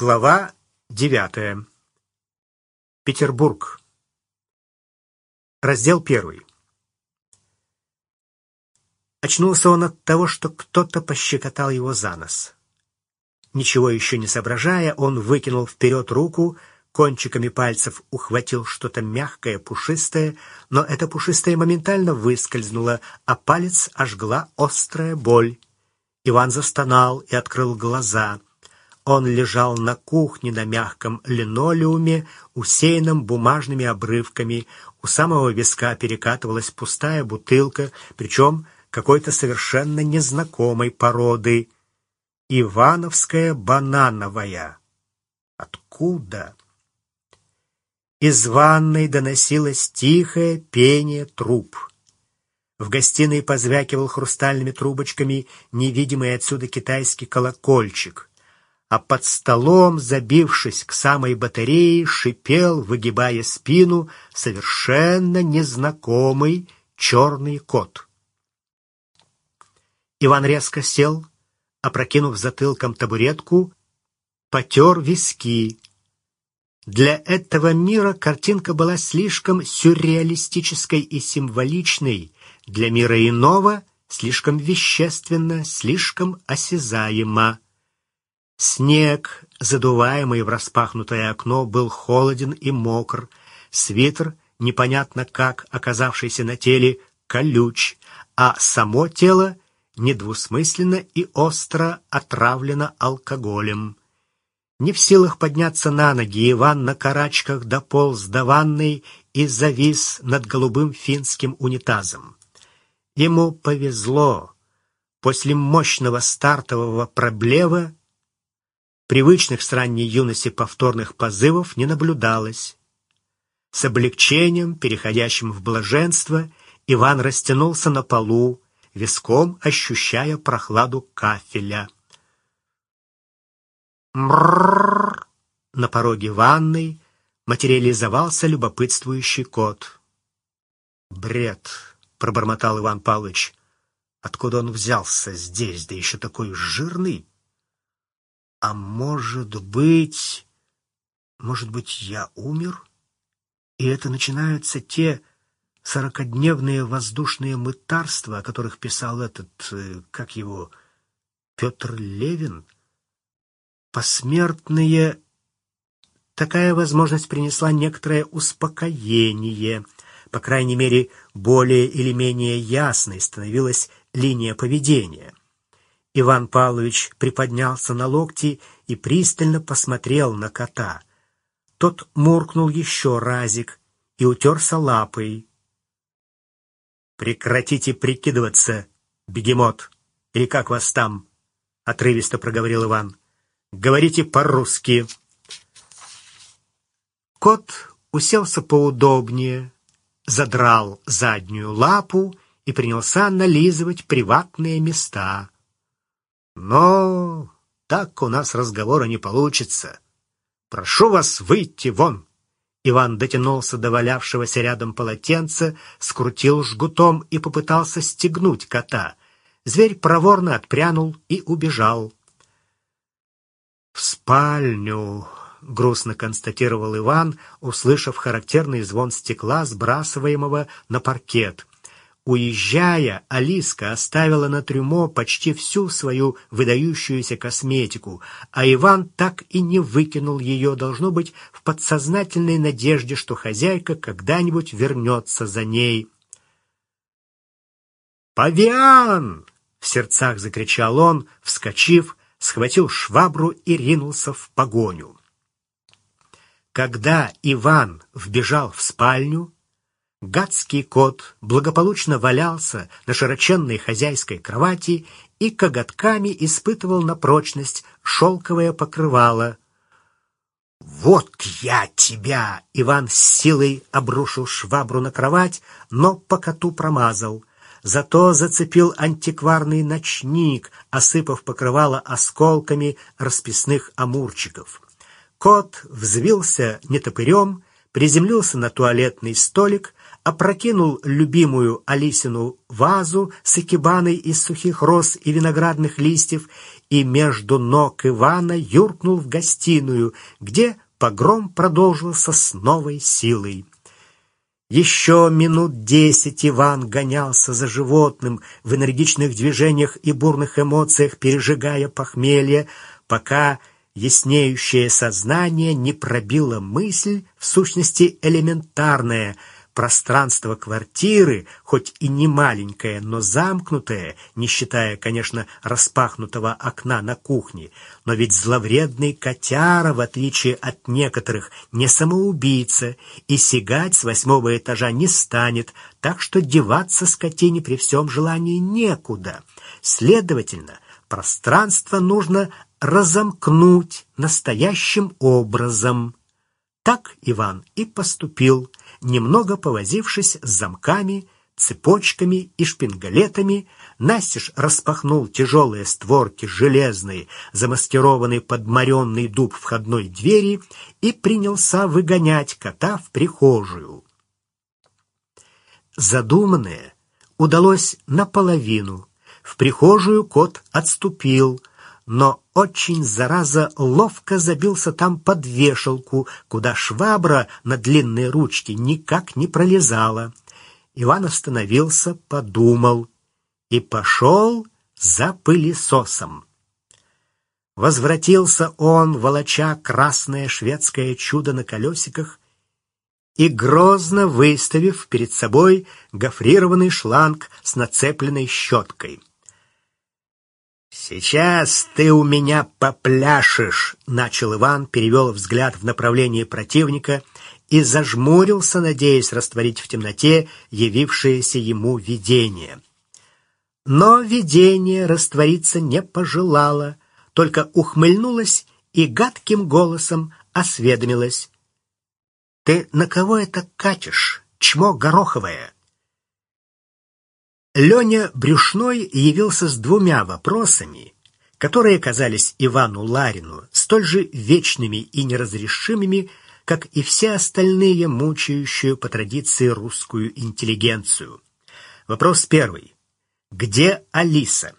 Глава девятая. Петербург. Раздел первый. Очнулся он от того, что кто-то пощекотал его за нос. Ничего еще не соображая, он выкинул вперед руку, кончиками пальцев ухватил что-то мягкое, пушистое, но это пушистое моментально выскользнуло, а палец ожгла острая боль. Иван застонал и открыл глаза — он лежал на кухне на мягком линолеуме, усеянном бумажными обрывками. У самого виска перекатывалась пустая бутылка, причем какой-то совершенно незнакомой породы. Ивановская банановая. Откуда? Из ванной доносилось тихое пение труб. В гостиной позвякивал хрустальными трубочками невидимый отсюда китайский колокольчик а под столом, забившись к самой батарее, шипел, выгибая спину, совершенно незнакомый черный кот. Иван резко сел, опрокинув затылком табуретку, потер виски. Для этого мира картинка была слишком сюрреалистической и символичной, для мира иного — слишком вещественно, слишком осязаемо. Снег, задуваемый в распахнутое окно, был холоден и мокр. Свитер, непонятно как оказавшийся на теле, колюч, а само тело недвусмысленно и остро отравлено алкоголем. Не в силах подняться на ноги, Иван на карачках дополз до ванной и завис над голубым финским унитазом. Ему повезло. После мощного стартового проблева Привычных с ранней юности повторных позывов не наблюдалось. С облегчением, переходящим в блаженство, Иван растянулся на полу, виском ощущая прохладу кафеля. Мрррр! На пороге ванной материализовался любопытствующий кот. «Бред!» — пробормотал Иван Павлович. «Откуда он взялся здесь, да еще такой жирный?» А может быть... Может быть, я умер? И это начинаются те сорокодневные воздушные мытарства, о которых писал этот, э, как его, Петр Левин? Посмертные... Такая возможность принесла некоторое успокоение. По крайней мере, более или менее ясной становилась линия поведения. Иван Павлович приподнялся на локти и пристально посмотрел на кота. Тот муркнул еще разик и утерся лапой. «Прекратите прикидываться, бегемот! Или как вас там?» — отрывисто проговорил Иван. «Говорите по-русски». Кот уселся поудобнее, задрал заднюю лапу и принялся нализывать приватные места — но так у нас разговора не получится. Прошу вас выйти вон. Иван дотянулся до валявшегося рядом полотенца, скрутил жгутом и попытался стегнуть кота. Зверь проворно отпрянул и убежал. «В спальню», — грустно констатировал Иван, услышав характерный звон стекла, сбрасываемого на паркет. Уезжая, Алиска оставила на трюмо почти всю свою выдающуюся косметику, а Иван так и не выкинул ее, должно быть, в подсознательной надежде, что хозяйка когда-нибудь вернется за ней. «Павиан!» — в сердцах закричал он, вскочив, схватил швабру и ринулся в погоню. Когда Иван вбежал в спальню, Гадский кот благополучно валялся на широченной хозяйской кровати и коготками испытывал на прочность шелковое покрывало. «Вот я тебя!» — Иван с силой обрушил швабру на кровать, но по коту промазал. Зато зацепил антикварный ночник, осыпав покрывало осколками расписных амурчиков. Кот взвился нетопырем, приземлился на туалетный столик, опрокинул любимую Алисину вазу с экибаной из сухих роз и виноградных листьев и между ног Ивана юркнул в гостиную, где погром продолжился с новой силой. Еще минут десять Иван гонялся за животным в энергичных движениях и бурных эмоциях, пережигая похмелье, пока яснеющее сознание не пробило мысль, в сущности элементарная — Пространство квартиры, хоть и не маленькое, но замкнутое, не считая, конечно, распахнутого окна на кухне, но ведь зловредный котяра, в отличие от некоторых, не самоубийца и сигать с восьмого этажа не станет, так что деваться скотине при всем желании некуда. Следовательно, пространство нужно разомкнуть настоящим образом. Так Иван и поступил, немного повозившись с замками, цепочками и шпингалетами, Настеж распахнул тяжелые створки железной, замаскированной под моренный дуб входной двери и принялся выгонять кота в прихожую. Задуманное удалось наполовину. В прихожую кот отступил, но очень, зараза, ловко забился там под вешалку, куда швабра на длинной ручке никак не пролезала. Иван остановился, подумал и пошел за пылесосом. Возвратился он, волоча красное шведское чудо на колесиках, и грозно выставив перед собой гофрированный шланг с нацепленной щеткой. «Сейчас ты у меня попляшешь», — начал Иван, перевел взгляд в направлении противника и зажмурился, надеясь растворить в темноте явившееся ему видение. Но видение раствориться не пожелало, только ухмыльнулась и гадким голосом осведомилась. «Ты на кого это катишь, чмо гороховое?» Леня Брюшной явился с двумя вопросами, которые казались Ивану Ларину столь же вечными и неразрешимыми, как и все остальные, мучающую по традиции русскую интеллигенцию. Вопрос первый. Где Алиса?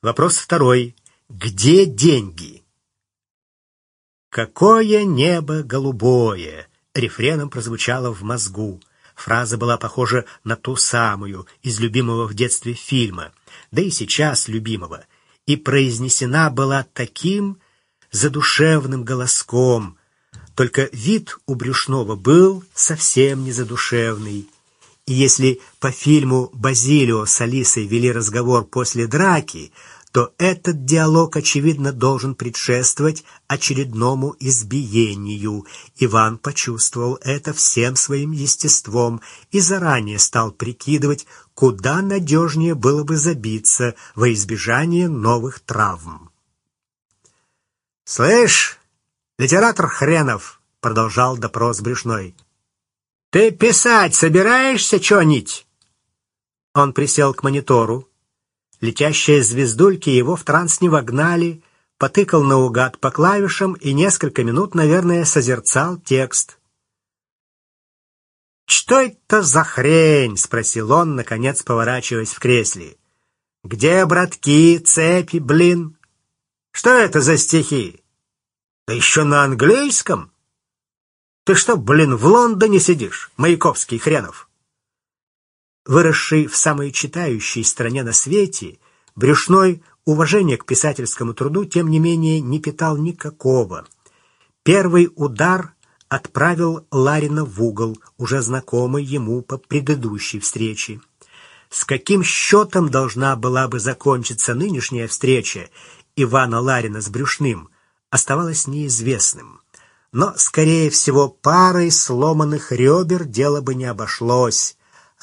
Вопрос второй. Где деньги? «Какое небо голубое!» — рефреном прозвучало в мозгу. Фраза была похожа на ту самую из любимого в детстве фильма, да и сейчас любимого, и произнесена была таким задушевным голоском. Только вид у Брюшного был совсем не задушевный. И если по фильму Базилио с Алисой вели разговор после драки, то этот диалог, очевидно, должен предшествовать очередному избиению. Иван почувствовал это всем своим естеством и заранее стал прикидывать, куда надежнее было бы забиться во избежание новых травм. «Слышь, литератор хренов!» — продолжал допрос Брюшной. «Ты писать собираешься, чё-нибудь?» Он присел к монитору, Летящие звездульки его в транс не вогнали, потыкал наугад по клавишам и несколько минут, наверное, созерцал текст. «Что это за хрень?» — спросил он, наконец поворачиваясь в кресле. «Где братки, цепи, блин? Что это за стихи? Да еще на английском? Ты что, блин, в Лондоне сидишь, Маяковский хренов?» Выросший в самой читающей стране на свете, Брюшной уважения к писательскому труду, тем не менее, не питал никакого. Первый удар отправил Ларина в угол, уже знакомый ему по предыдущей встрече. С каким счетом должна была бы закончиться нынешняя встреча Ивана Ларина с Брюшным, оставалось неизвестным. Но, скорее всего, парой сломанных ребер дело бы не обошлось.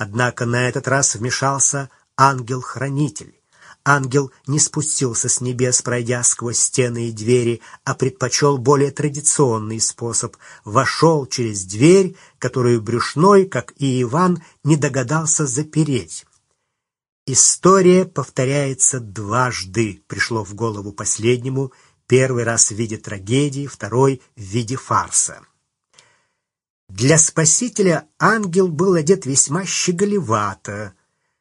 Однако на этот раз вмешался ангел-хранитель. Ангел не спустился с небес, пройдя сквозь стены и двери, а предпочел более традиционный способ. Вошел через дверь, которую Брюшной, как и Иван, не догадался запереть. История повторяется дважды, пришло в голову последнему, первый раз в виде трагедии, второй в виде фарса. Для спасителя ангел был одет весьма щеголевато,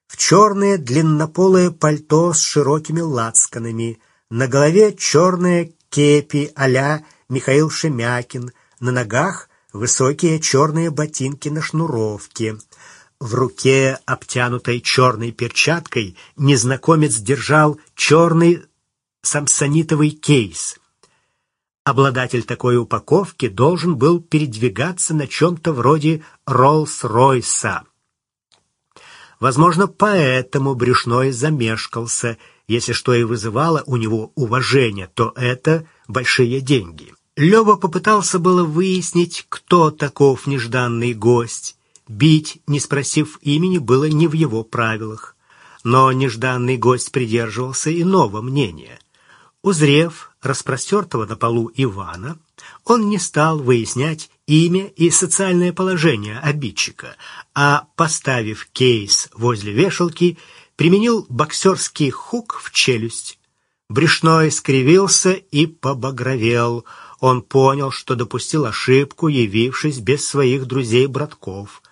в черное длиннополое пальто с широкими лацканами, На голове черная кепи а Михаил Шемякин, на ногах высокие черные ботинки на шнуровке. В руке, обтянутой черной перчаткой, незнакомец держал черный самсонитовый кейс. Обладатель такой упаковки должен был передвигаться на чем-то вроде Роллс-Ройса. Возможно, поэтому Брюшной замешкался. Если что и вызывало у него уважение, то это большие деньги. Лёва попытался было выяснить, кто таков нежданный гость. Бить, не спросив имени, было не в его правилах. Но нежданный гость придерживался иного мнения. Узрев распростертого на полу Ивана, он не стал выяснять имя и социальное положение обидчика, а, поставив кейс возле вешалки, применил боксерский хук в челюсть. Брюшной скривился и побагровел. Он понял, что допустил ошибку, явившись без своих друзей-братков.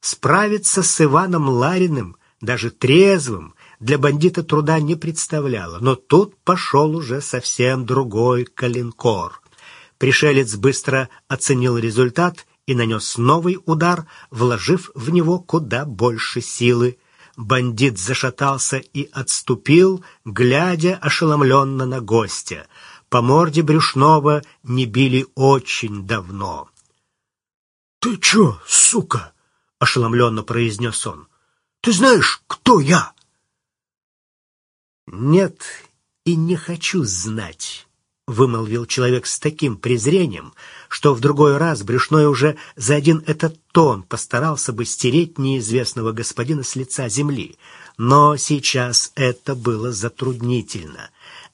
Справиться с Иваном Лариным, даже трезвым, для бандита труда не представляло, но тут пошел уже совсем другой калинкор. Пришелец быстро оценил результат и нанес новый удар, вложив в него куда больше силы. Бандит зашатался и отступил, глядя ошеломленно на гостя. По морде Брюшного не били очень давно. — Ты чё, сука? — ошеломленно произнес он. — Ты знаешь, кто я? — Нет, и не хочу знать вымолвил человек с таким презрением, что в другой раз Брюшной уже за один этот тон постарался бы стереть неизвестного господина с лица земли. Но сейчас это было затруднительно.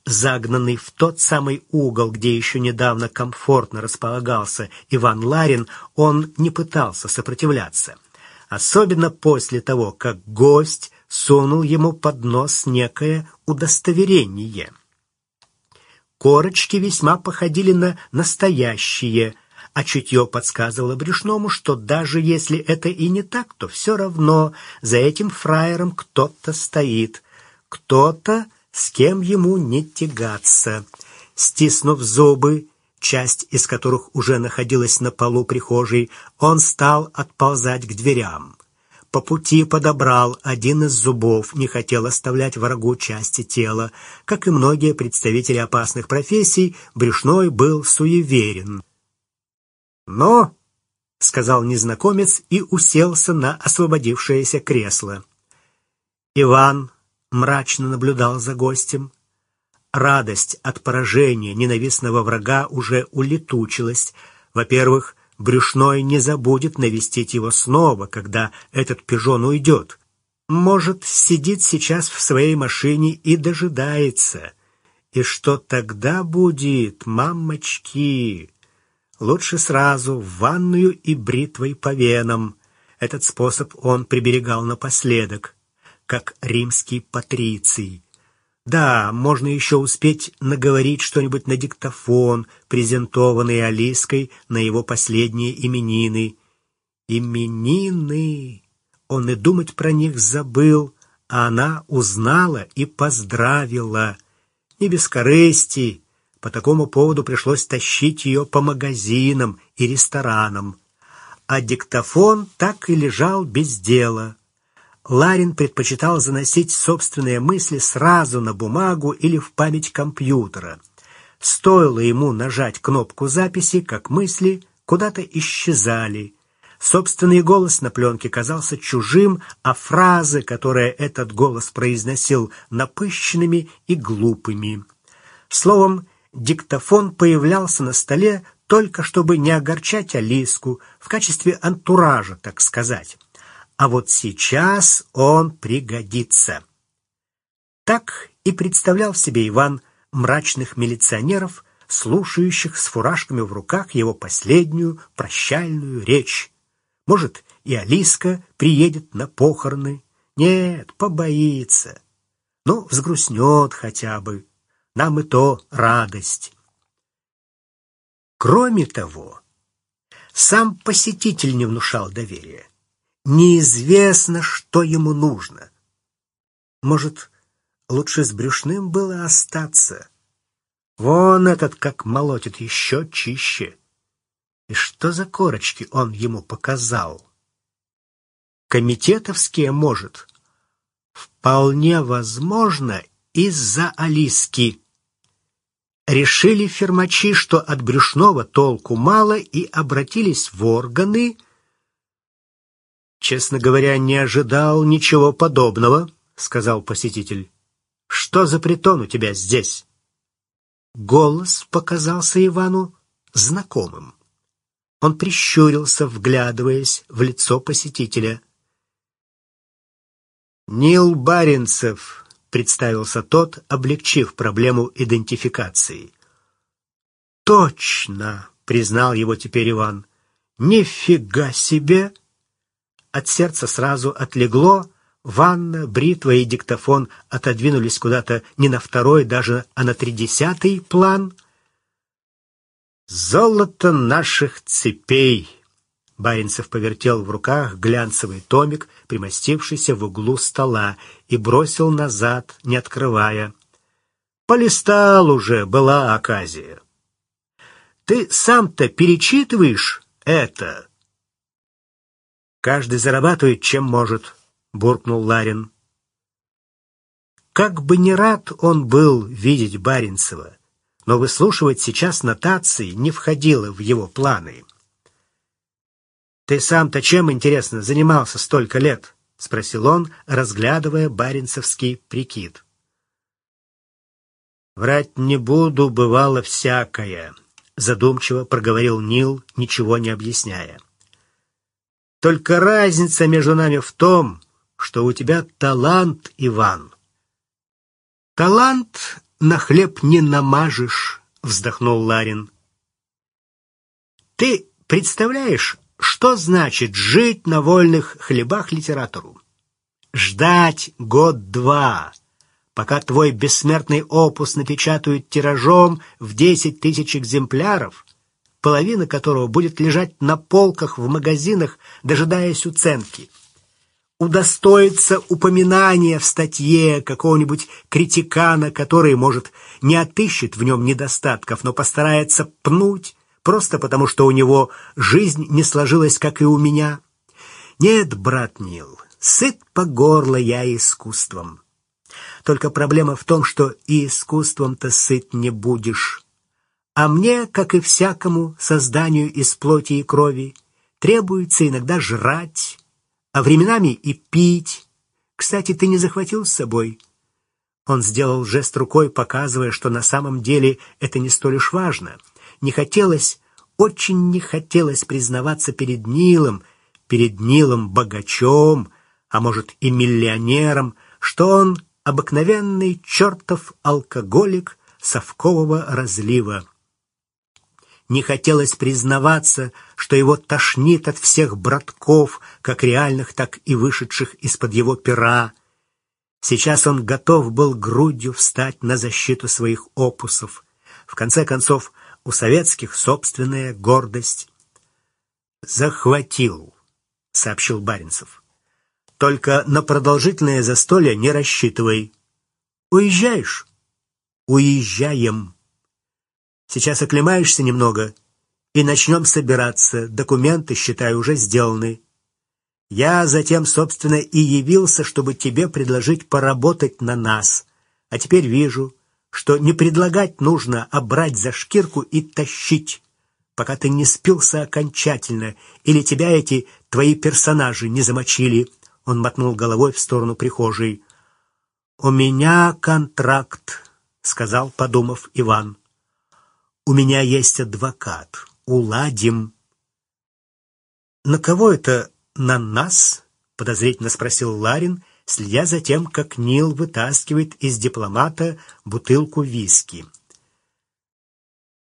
Загнанный в тот самый угол, где еще недавно комфортно располагался Иван Ларин, он не пытался сопротивляться. Особенно после того, как гость сунул ему под нос некое удостоверение — Корочки весьма походили на настоящие, а чутье подсказывало Брюшному, что даже если это и не так, то все равно за этим фраером кто-то стоит. Кто-то, с кем ему не тягаться. Стиснув зубы, часть из которых уже находилась на полу прихожей, он стал отползать к дверям. По пути подобрал один из зубов, не хотел оставлять врагу части тела. Как и многие представители опасных профессий, Брюшной был суеверен. «Но», — сказал незнакомец и уселся на освободившееся кресло. Иван мрачно наблюдал за гостем. Радость от поражения ненавистного врага уже улетучилась. Во-первых, Брюшной не забудет навестить его снова, когда этот пижон уйдет. Может, сидит сейчас в своей машине и дожидается. И что тогда будет, мамочки? Лучше сразу в ванную и бритвой по венам. Этот способ он приберегал напоследок, как римский патриций. Да, можно еще успеть наговорить что-нибудь на диктофон, презентованный Алиской на его последние именины. Именины! Он и думать про них забыл, а она узнала и поздравила. Не без корысти. По такому поводу пришлось тащить ее по магазинам и ресторанам. А диктофон так и лежал без дела. Ларин предпочитал заносить собственные мысли сразу на бумагу или в память компьютера. Стоило ему нажать кнопку записи, как мысли куда-то исчезали. Собственный голос на пленке казался чужим, а фразы, которые этот голос произносил, напыщенными и глупыми. Словом, диктофон появлялся на столе только чтобы не огорчать Алиску, в качестве антуража, так сказать а вот сейчас он пригодится. Так и представлял себе Иван мрачных милиционеров, слушающих с фуражками в руках его последнюю прощальную речь. Может, и Алиска приедет на похороны. Нет, побоится. Ну, взгрустнет хотя бы. Нам и то радость. Кроме того, сам посетитель не внушал доверия. Неизвестно, что ему нужно. Может, лучше с брюшным было остаться. Вон этот как молотит еще чище. И что за корочки он ему показал? Комитетовские, может? Вполне возможно, из-за Алиски. Решили фермачи, что от брюшного толку мало, и обратились в органы. Честно говоря, не ожидал ничего подобного, сказал посетитель. Что за притон у тебя здесь? Голос показался Ивану знакомым. Он прищурился, вглядываясь в лицо посетителя. «Нил Баренцев», — представился тот, облегчив проблему идентификации. «Точно», — признал его теперь Иван. «Нифига себе!» От сердца сразу отлегло, Ванна, бритва и диктофон отодвинулись куда-то не на второй даже, а на тридесятый план. «Золото наших цепей!» Баринцев повертел в руках глянцевый томик, примостившийся в углу стола, и бросил назад, не открывая. «Полистал уже, была оказия. Ты сам-то перечитываешь это?» «Каждый зарабатывает, чем может», буркнул Ларин. Как бы не рад он был видеть Баренцева, но выслушивать сейчас нотации не входило в его планы. «Ты сам-то чем, интересно, занимался столько лет?» — спросил он, разглядывая баренцевский прикид. «Врать не буду, бывало всякое», — задумчиво проговорил Нил, ничего не объясняя. «Только разница между нами в том, что у тебя талант, Иван. Талант на хлеб не намажешь, вздохнул Ларин. Ты представляешь, что значит жить на вольных хлебах литератору? Ждать год-два, пока твой бессмертный опус напечатают тиражом в десять тысяч экземпляров, половина которого будет лежать на полках в магазинах, дожидаясь уценки удостоится упоминания в статье какого-нибудь критикана, который, может, не отыщет в нем недостатков, но постарается пнуть, просто потому что у него жизнь не сложилась, как и у меня. Нет, брат Нил, сыт по горло я искусством. Только проблема в том, что и искусством-то сыт не будешь. А мне, как и всякому созданию из плоти и крови, требуется иногда жрать, а временами и пить. Кстати, ты не захватил с собой?» Он сделал жест рукой, показывая, что на самом деле это не столь уж важно. Не хотелось, очень не хотелось признаваться перед Нилом, перед Нилом богачом, а может и миллионером, что он обыкновенный чертов алкоголик совкового разлива. Не хотелось признаваться, что его тошнит от всех братков, как реальных, так и вышедших из-под его пера. Сейчас он готов был грудью встать на защиту своих опусов. В конце концов, у советских собственная гордость. «Захватил», — сообщил Баренцев. «Только на продолжительное застолье не рассчитывай. Уезжаешь?» «Уезжаем». Сейчас оклемаешься немного и начнем собираться. Документы, считай, уже сделаны. Я затем, собственно, и явился, чтобы тебе предложить поработать на нас. А теперь вижу, что не предлагать нужно, а брать за шкирку и тащить, пока ты не спился окончательно, или тебя эти твои персонажи не замочили. Он мотнул головой в сторону прихожей. «У меня контракт», — сказал, подумав Иван. У меня есть адвокат. Уладим. На кого это? На нас? Подозрительно спросил Ларин, следя за тем, как Нил вытаскивает из дипломата бутылку виски.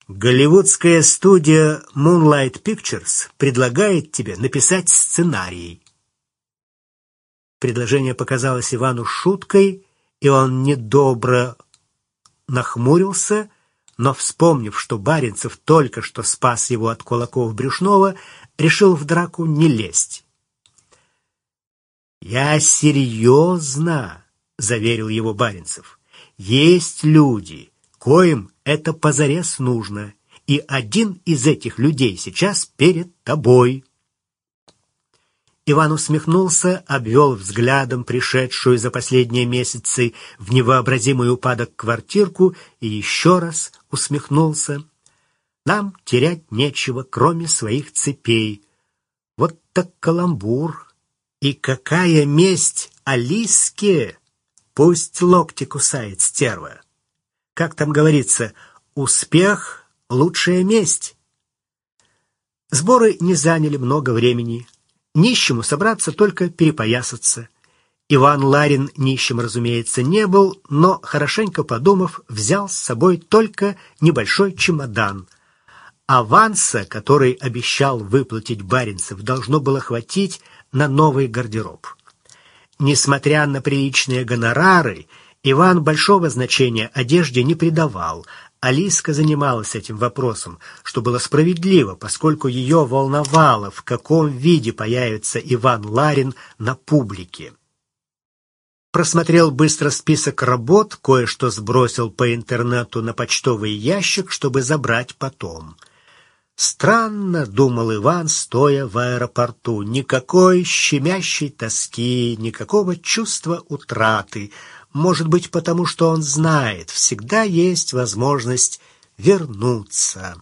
Голливудская студия Moonlight Pictures предлагает тебе написать сценарий. Предложение показалось Ивану шуткой, и он недобро нахмурился, но, вспомнив, что Баренцев только что спас его от кулаков Брюшного, решил в драку не лезть. «Я серьезно», — заверил его Баренцев, — «есть люди, коим это позарез нужно, и один из этих людей сейчас перед тобой». Иван усмехнулся, обвел взглядом пришедшую за последние месяцы в невообразимый упадок квартирку и еще раз усмехнулся. Нам терять нечего, кроме своих цепей. Вот так каламбур. И какая месть Алиске! Пусть локти кусает стерва. Как там говорится, успех — лучшая месть. Сборы не заняли много времени. Нищему собраться только перепоясаться. Иван Ларин нищим, разумеется, не был, но, хорошенько подумав, взял с собой только небольшой чемодан. Аванса, который обещал выплатить Баринцев, должно было хватить на новый гардероб. Несмотря на приличные гонорары, Иван большого значения одежде не придавал. Алиска занималась этим вопросом, что было справедливо, поскольку ее волновало, в каком виде появится Иван Ларин на публике. Просмотрел быстро список работ, кое-что сбросил по интернету на почтовый ящик, чтобы забрать потом. Странно, думал Иван, стоя в аэропорту, никакой щемящей тоски, никакого чувства утраты. Может быть, потому что он знает, всегда есть возможность вернуться.